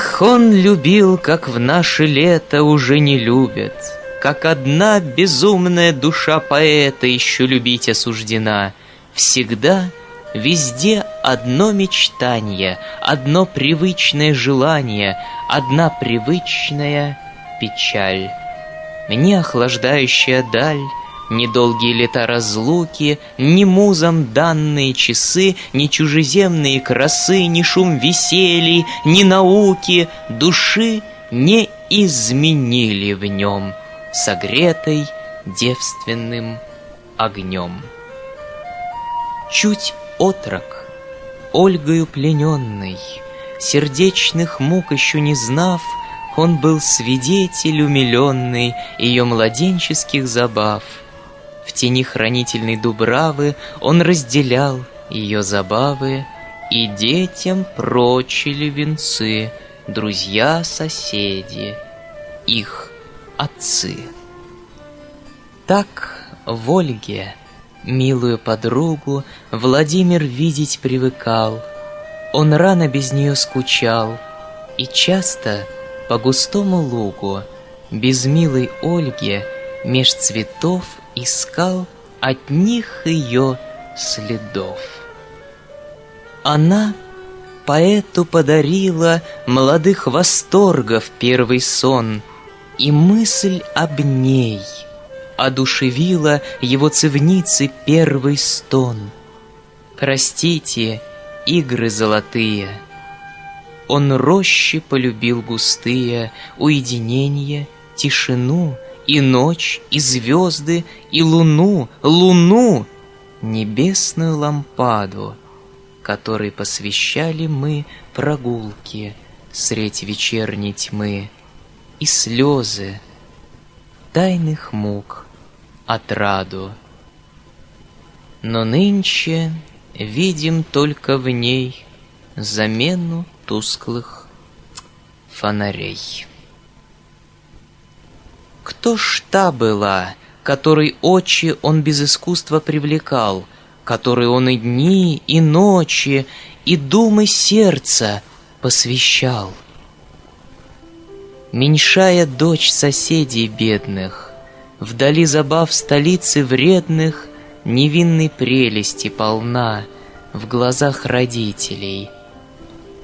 Ах, он любил, как в наше лето уже не любят, Как одна безумная душа поэта еще любить осуждена. Всегда, везде одно мечтание, Одно привычное желание, Одна привычная печаль. Мне охлаждающая даль ни долгие лета разлуки, ни музам данные часы, Ни чужеземные красы, ни шум веселья, Ни науки души не изменили в нем, Согретой девственным огнем. Чуть отрок, Ольгою плененный, Сердечных мук еще не знав, Он был свидетель умиленный Ее младенческих забав — в тени хранительной дубравы Он разделял ее забавы, И детям прочили венцы Друзья-соседи, их отцы. Так в Ольге, милую подругу, Владимир видеть привыкал. Он рано без нее скучал, И часто по густому лугу Без милой Ольги меж цветов искал от них ее следов. Она поэту подарила молодых восторгов первый сон, и мысль об ней одушевила его цивницы первый стон. Простите, игры золотые, он рощи полюбил густые, уединение, тишину — и ночь, и звезды, и луну, луну, небесную лампаду, которой посвящали мы прогулки средь вечерней тьмы, и слезы тайных мук отраду. Но нынче видим только в ней замену тусклых фонарей. Кто ж та была, которой очи он без искусства привлекал, которой он и дни, и ночи, и думы сердца посвящал? Меньшая дочь соседей бедных, Вдали забав столицы вредных, Невинной прелести полна В глазах родителей.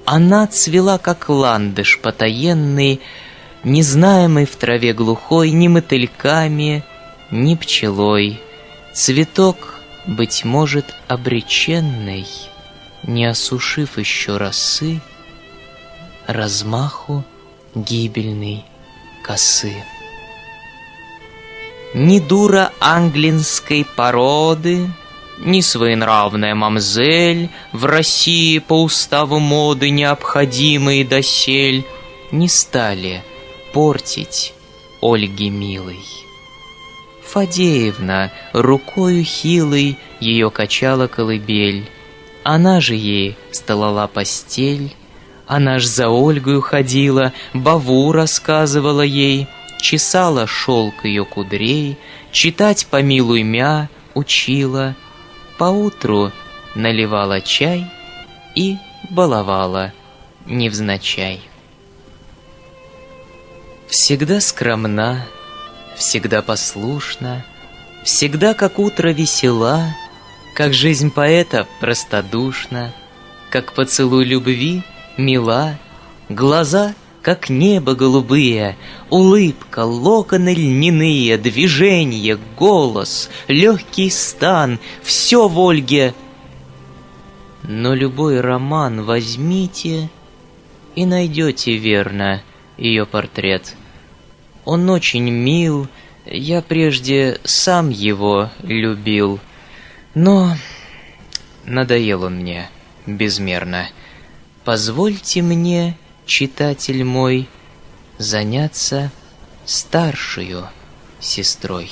Она цвела, как ландыш потаенный, не знаемый в траве глухой ни мотыльками, ни пчелой. Цветок, быть может, обреченный, не осушив еще росы, размаху гибельной косы. Ни дура англинской породы, ни своенравная мамзель В России по уставу моды необходимые досель Не стали — портить Ольге милой. Фадеевна рукою хилой ее качала колыбель, Она же ей столала постель, Она ж за Ольгою ходила, Баву рассказывала ей, Чесала шелк ее кудрей, Читать помилуй мя учила, Поутру наливала чай И баловала невзначай. Всегда скромна, всегда послушна, Всегда, как утро, весела, Как жизнь поэта простодушна, Как поцелуй любви мила, Глаза, как небо голубые, Улыбка, локоны льняные, Движение, голос, легкий стан — Все в Ольге. Но любой роман возьмите И найдете верно — ее портрет. Он очень мил, я прежде сам его любил, но надоел он мне безмерно. Позвольте мне, читатель мой, заняться старшую сестрой.